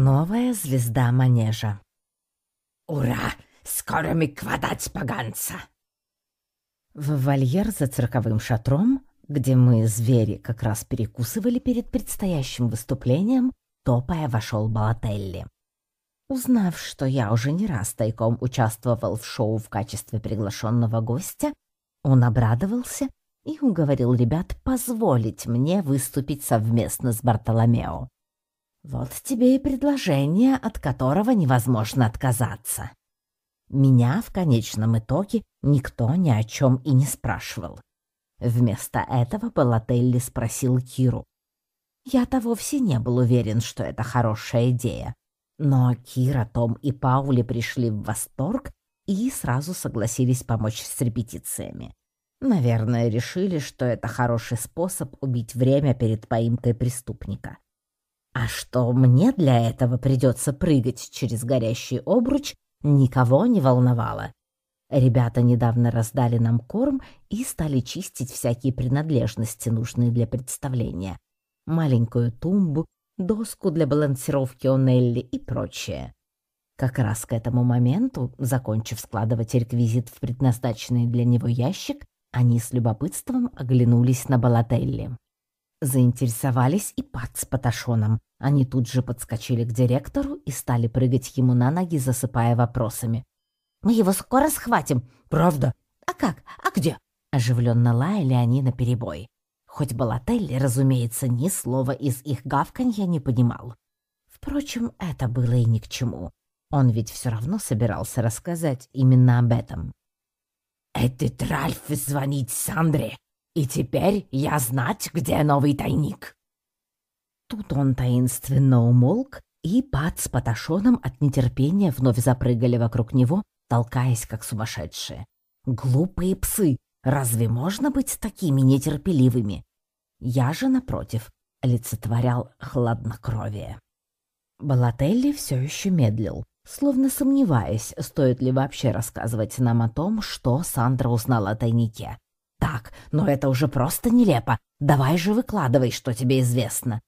Новая звезда манежа. «Ура! Скоро мы квадать поганца!» В вольер за цирковым шатром, где мы, звери, как раз перекусывали перед предстоящим выступлением, топая вошел Балателли. Узнав, что я уже не раз тайком участвовал в шоу в качестве приглашенного гостя, он обрадовался и уговорил ребят позволить мне выступить совместно с Бартоломео. Вот тебе и предложение, от которого невозможно отказаться. Меня в конечном итоге никто ни о чем и не спрашивал. Вместо этого Балателли спросил Киру. Я-то вовсе не был уверен, что это хорошая идея. Но Кира, Том и Паули пришли в восторг и сразу согласились помочь с репетициями. Наверное, решили, что это хороший способ убить время перед поимкой преступника. А что мне для этого придется прыгать через горящий обруч, никого не волновало. Ребята недавно раздали нам корм и стали чистить всякие принадлежности, нужные для представления. Маленькую тумбу, доску для балансировки Онелли и прочее. Как раз к этому моменту, закончив складывать реквизит в предназначенный для него ящик, они с любопытством оглянулись на Балателли. Заинтересовались и Пат с Паташоном. Они тут же подскочили к директору и стали прыгать ему на ноги, засыпая вопросами. «Мы его скоро схватим!» «Правда? А как? А где?» Оживленно лаяли они наперебой. Хоть Балателли, разумеется, ни слова из их гавканья не понимал. Впрочем, это было и ни к чему. Он ведь все равно собирался рассказать именно об этом. «Этот Ральф звонит Сандре, и теперь я знать, где новый тайник». Тут он таинственно умолк, и Пат с Паташоном от нетерпения вновь запрыгали вокруг него, толкаясь как сумасшедшие. Глупые псы! Разве можно быть такими нетерпеливыми? Я же, напротив, олицетворял хладнокровие. Балателли все еще медлил, словно сомневаясь, стоит ли вообще рассказывать нам о том, что Сандра узнала о тайнике. «Так, но это уже просто нелепо. Давай же выкладывай, что тебе известно».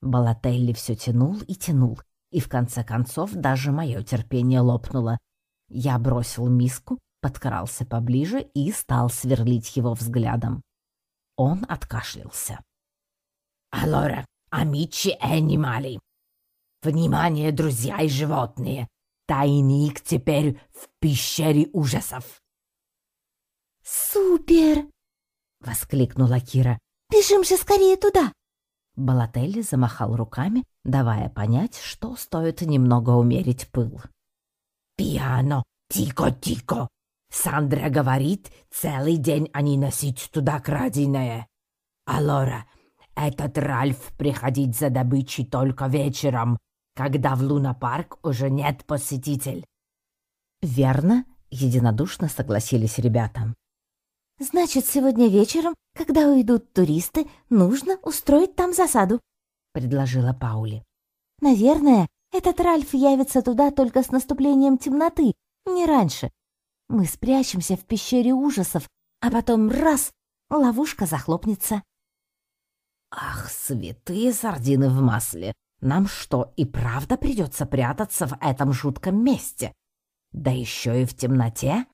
Балателли все тянул и тянул, и в конце концов даже мое терпение лопнуло. Я бросил миску, подкрался поближе и стал сверлить его взглядом. Он откашлялся. «Алора, амичи энимали! Внимание, друзья и животные! Тайник теперь в пещере ужасов!» «Супер!» — воскликнула Кира. «Бежим же скорее туда!» Балателли замахал руками, давая понять, что стоит немного умерить пыл. «Пиано! Тико-тико! Сандра говорит, целый день они носить туда краденое. Алора, этот Ральф приходить за добычей только вечером, когда в лунопарк уже нет посетитель». «Верно», — единодушно согласились ребята. «Значит, сегодня вечером, когда уйдут туристы, нужно устроить там засаду», — предложила Паули. «Наверное, этот Ральф явится туда только с наступлением темноты, не раньше. Мы спрячемся в пещере ужасов, а потом раз — ловушка захлопнется». «Ах, святые сардины в масле! Нам что, и правда придется прятаться в этом жутком месте? Да еще и в темноте?»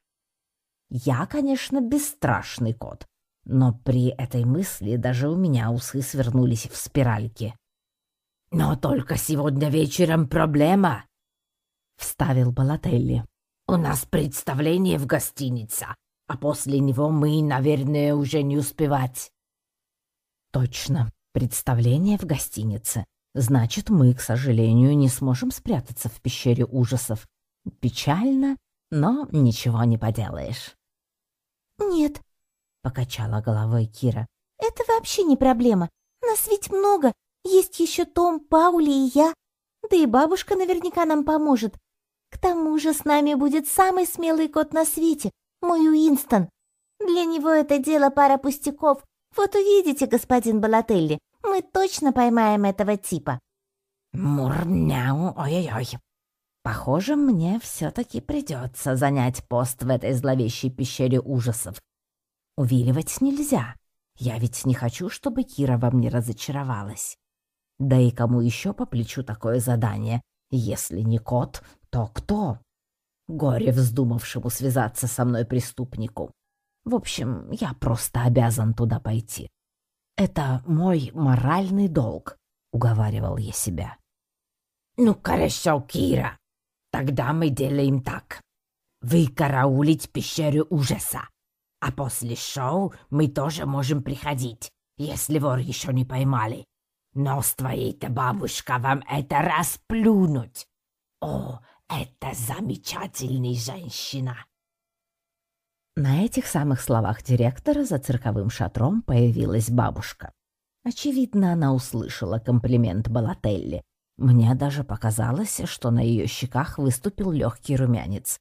Я, конечно, бесстрашный кот, но при этой мысли даже у меня усы свернулись в спиральки. «Но только сегодня вечером проблема», — вставил Балателли. «У нас представление в гостинице, а после него мы, наверное, уже не успевать». «Точно, представление в гостинице. Значит, мы, к сожалению, не сможем спрятаться в пещере ужасов. Печально, но ничего не поделаешь». «Нет», — покачала головой Кира. «Это вообще не проблема. Нас ведь много. Есть еще Том, Паули и я. Да и бабушка наверняка нам поможет. К тому же с нами будет самый смелый кот на свете, мой Уинстон. Для него это дело пара пустяков. Вот увидите, господин Балателли, мы точно поймаем этого типа». «Мурняу, ой-ой-ой». Похоже, мне все-таки придется занять пост в этой зловещей пещере ужасов. Увиливать нельзя. Я ведь не хочу, чтобы Кира во мне разочаровалась. Да и кому еще по плечу такое задание, Если не кот, то кто? Горе вздумавшему связаться со мной преступнику. В общем, я просто обязан туда пойти. Это мой моральный долг, уговаривал я себя. Ну хорошо, Кира. Тогда мы делаем так. Вы караулить пещеру ужаса. А после шоу мы тоже можем приходить, если вор еще не поймали. Но с твоей-то бабушка вам это расплюнуть. О, это замечательная женщина!» На этих самых словах директора за цирковым шатром появилась бабушка. Очевидно, она услышала комплимент Балателли. Мне даже показалось, что на ее щеках выступил легкий румянец.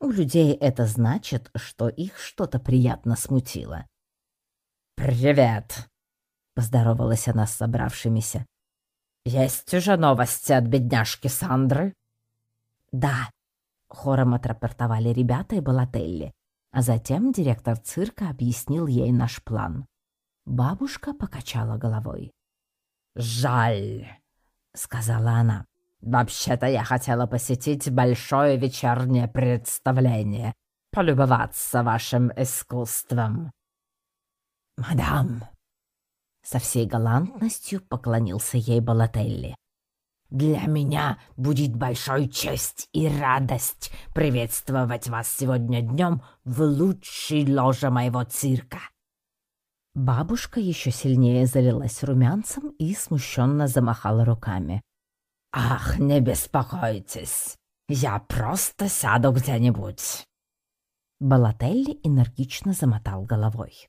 У людей это значит, что их что-то приятно смутило. «Привет!» — поздоровалась она с собравшимися. «Есть уже новости от бедняжки Сандры?» «Да», — хором отрапортовали ребята и Балателли, а затем директор цирка объяснил ей наш план. Бабушка покачала головой. «Жаль», — сказала она. «Вообще-то я хотела посетить большое вечернее представление, полюбоваться вашим искусством». «Мадам!» Со всей галантностью поклонился ей Балателли. Для меня будет большой честь и радость приветствовать вас сегодня днем в лучшей ложе моего цирка». Бабушка еще сильнее залилась румянцем и смущенно замахала руками. «Ах, не беспокойтесь, я просто сяду где-нибудь». Балателли энергично замотал головой.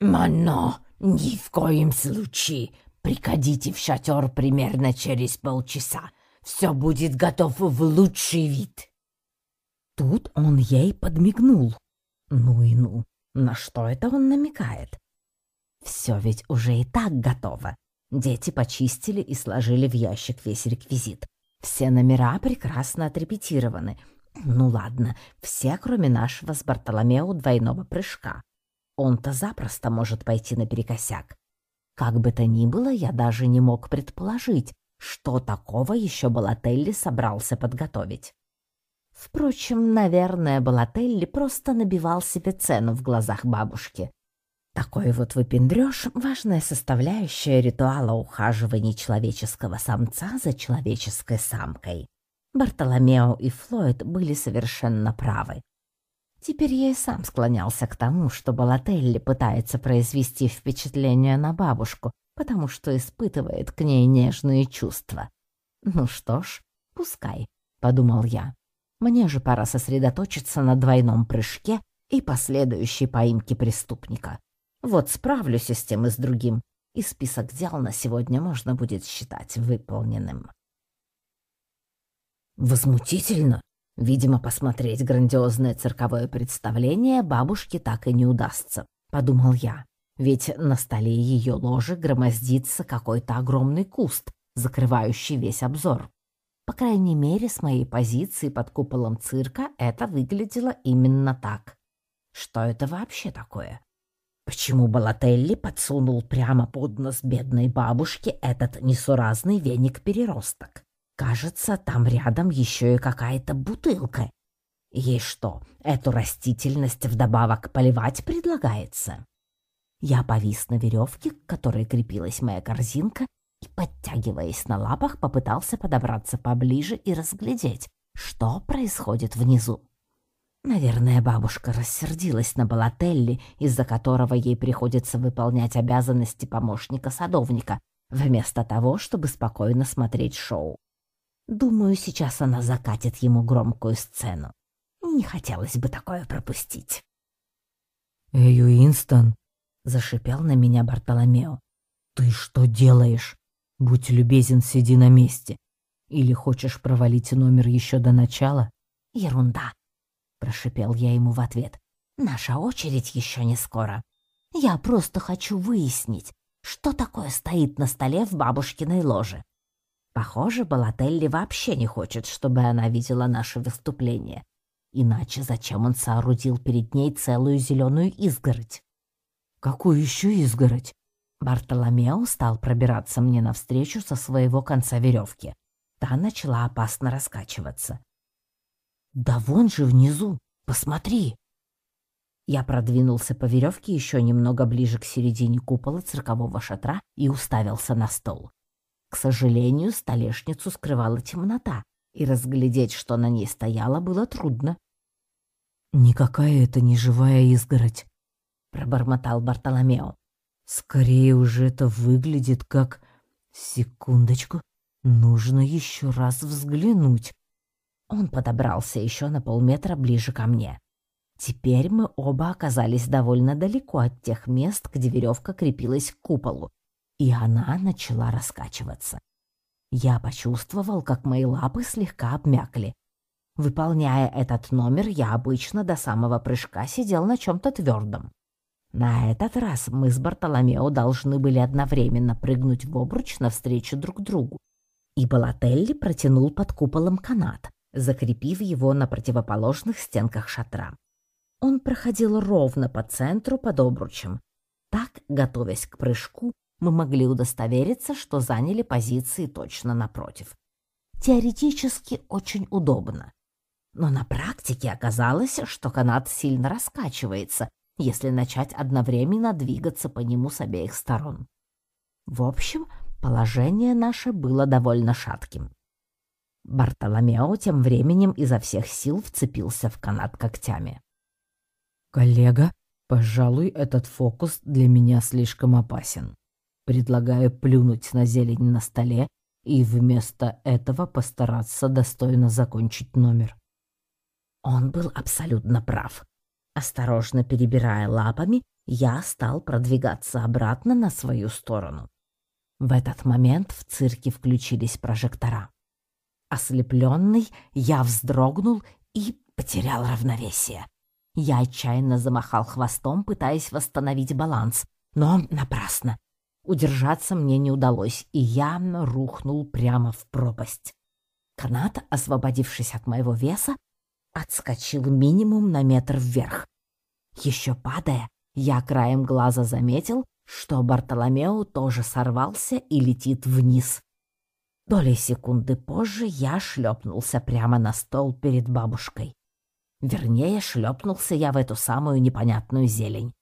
«Мано, ни в коем случае Приходите в шатер примерно через полчаса. Все будет готово в лучший вид». Тут он ей подмигнул. Ну и ну, на что это он намекает? Все ведь уже и так готово. Дети почистили и сложили в ящик весь реквизит. Все номера прекрасно отрепетированы. Ну ладно, все, кроме нашего с Бартоломео двойного прыжка. Он-то запросто может пойти наперекосяк. Как бы то ни было, я даже не мог предположить, что такого еще Балателли собрался подготовить. Впрочем, наверное, Балателли просто набивал себе цену в глазах бабушки. Такой вот выпендрёж — важная составляющая ритуала ухаживания человеческого самца за человеческой самкой. Бартоломео и Флойд были совершенно правы. Теперь я и сам склонялся к тому, что Балателли пытается произвести впечатление на бабушку, потому что испытывает к ней нежные чувства. «Ну что ж, пускай», — подумал я. «Мне же пора сосредоточиться на двойном прыжке и последующей поимке преступника. Вот справлюсь с тем и с другим, и список дел на сегодня можно будет считать выполненным». Возмутительно, Видимо, посмотреть грандиозное цирковое представление бабушке так и не удастся, подумал я. Ведь на столе ее ложи громоздится какой-то огромный куст, закрывающий весь обзор. По крайней мере, с моей позиции под куполом цирка это выглядело именно так. Что это вообще такое? Почему Балателли подсунул прямо под нос бедной бабушке этот несуразный веник-переросток? Кажется, там рядом еще и какая-то бутылка. Ей что, эту растительность вдобавок поливать предлагается? Я повис на веревке, к которой крепилась моя корзинка, подтягиваясь на лапах, попытался подобраться поближе и разглядеть, что происходит внизу. Наверное, бабушка рассердилась на Балателли, из-за которого ей приходится выполнять обязанности помощника садовника, вместо того, чтобы спокойно смотреть шоу. Думаю, сейчас она закатит ему громкую сцену. Не хотелось бы такое пропустить. «Эй, Уинстон!» — зашипел на меня Бартоломео. «Ты что делаешь? Будь любезен, сиди на месте. Или хочешь провалить номер еще до начала?» «Ерунда!» — прошипел я ему в ответ. «Наша очередь еще не скоро. Я просто хочу выяснить, что такое стоит на столе в бабушкиной ложе. Похоже, Балателли вообще не хочет, чтобы она видела наше выступление. Иначе зачем он соорудил перед ней целую зеленую изгородь? Какую еще изгородь? Бартоломео стал пробираться мне навстречу со своего конца веревки. Та начала опасно раскачиваться. «Да вон же внизу! Посмотри!» Я продвинулся по веревке еще немного ближе к середине купола циркового шатра и уставился на стол. К сожалению, столешницу скрывала темнота, и разглядеть, что на ней стояло, было трудно. «Никакая это не живая изгородь», — пробормотал Бартоломео. «Скорее уже это выглядит как... Секундочку, нужно еще раз взглянуть». Он подобрался еще на полметра ближе ко мне. Теперь мы оба оказались довольно далеко от тех мест, где веревка крепилась к куполу, и она начала раскачиваться. Я почувствовал, как мои лапы слегка обмякли. Выполняя этот номер, я обычно до самого прыжка сидел на чем-то твердом. На этот раз мы с Бартоломео должны были одновременно прыгнуть в обруч навстречу друг другу. И Балателли протянул под куполом канат, закрепив его на противоположных стенках шатра. Он проходил ровно по центру под обручем. Так, готовясь к прыжку, мы могли удостовериться, что заняли позиции точно напротив. Теоретически очень удобно. Но на практике оказалось, что канат сильно раскачивается, если начать одновременно двигаться по нему с обеих сторон. В общем, положение наше было довольно шатким. Бартоломео тем временем изо всех сил вцепился в канат когтями. «Коллега, пожалуй, этот фокус для меня слишком опасен. Предлагаю плюнуть на зелень на столе и вместо этого постараться достойно закончить номер». Он был абсолютно прав. Осторожно перебирая лапами, я стал продвигаться обратно на свою сторону. В этот момент в цирке включились прожектора. Ослепленный, я вздрогнул и потерял равновесие. Я отчаянно замахал хвостом, пытаясь восстановить баланс, но напрасно. Удержаться мне не удалось, и я рухнул прямо в пропасть. Канат, освободившись от моего веса, отскочил минимум на метр вверх. Еще падая, я краем глаза заметил, что Бартоломео тоже сорвался и летит вниз. Долей секунды позже я шлепнулся прямо на стол перед бабушкой. Вернее, шлепнулся я в эту самую непонятную зелень.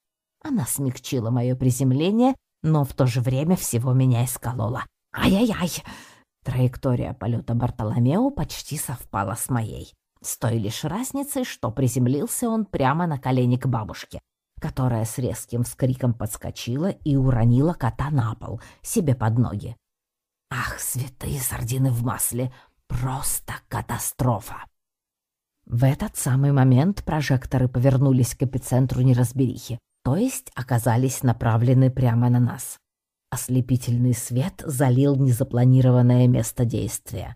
Она смягчила мое приземление, но в то же время всего меня исколола. Ай-яй-яй! Траектория полета Бартоломео почти совпала с моей. С той лишь разницей, что приземлился он прямо на колени к бабушке, которая с резким вскриком подскочила и уронила кота на пол, себе под ноги. Ах, святые сардины в масле! Просто катастрофа! В этот самый момент прожекторы повернулись к эпицентру неразберихи, то есть оказались направлены прямо на нас. Ослепительный свет залил незапланированное место действия.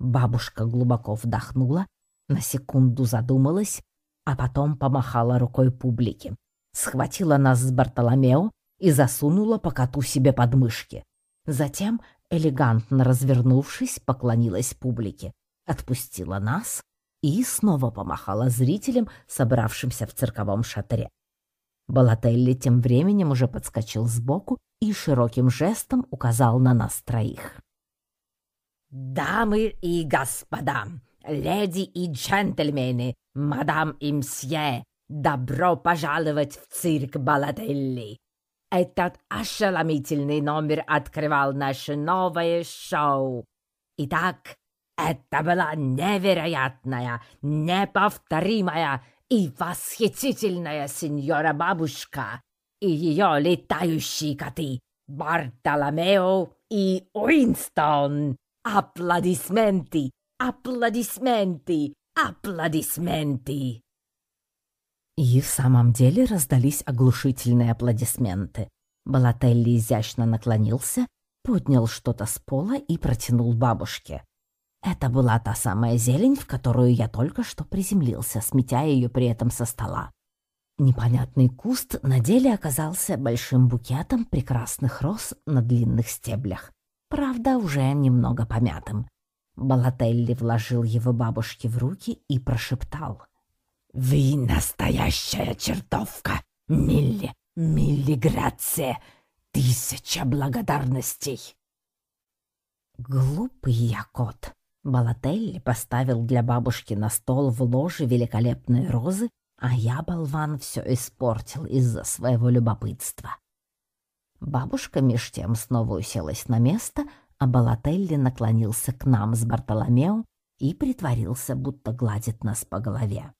Бабушка глубоко вдохнула, на секунду задумалась, а потом помахала рукой публике, схватила нас с Бартоломео и засунула по коту себе под мышки. Затем, элегантно развернувшись, поклонилась публике, отпустила нас и снова помахала зрителям, собравшимся в цирковом шатре. Балателли тем временем уже подскочил сбоку и широким жестом указал на нас троих. «Дамы и господа, леди и джентльмены, мадам и мсье, добро пожаловать в цирк Балателли! Этот ошеломительный номер открывал наше новое шоу. Итак, это была невероятная, неповторимая и восхитительная сеньора-бабушка и ее летающие коты Бартоломео и Уинстон. Аплодисменты, аплодисменты, аплодисменты. И в самом деле раздались оглушительные аплодисменты. Балателли изящно наклонился, поднял что-то с пола и протянул бабушке. Это была та самая зелень, в которую я только что приземлился, сметя ее при этом со стола. Непонятный куст на деле оказался большим букетом прекрасных роз на длинных стеблях, правда, уже немного помятым. Балателли вложил его бабушке в руки и прошептал. «Вы настоящая чертовка, Милли, Милли Грация! Тысяча благодарностей!» Глупый я кот. Балателли поставил для бабушки на стол в ложе великолепные розы, а я, болван, все испортил из-за своего любопытства. Бабушка меж тем снова уселась на место, а Балателли наклонился к нам с Бартоломео и притворился, будто гладит нас по голове.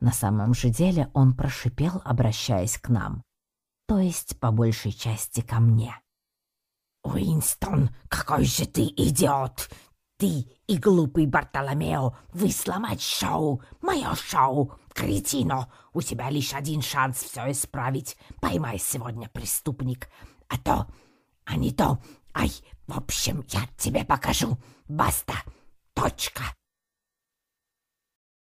На самом же деле он прошипел, обращаясь к нам, то есть по большей части ко мне. «Уинстон, какой же ты идиот! Ты и глупый Бартоломео, вы сломать шоу, мое шоу! Кретино, у тебя лишь один шанс все исправить. Поймай сегодня преступник, а то, а не то, ай, в общем, я тебе покажу. Баста, точка!»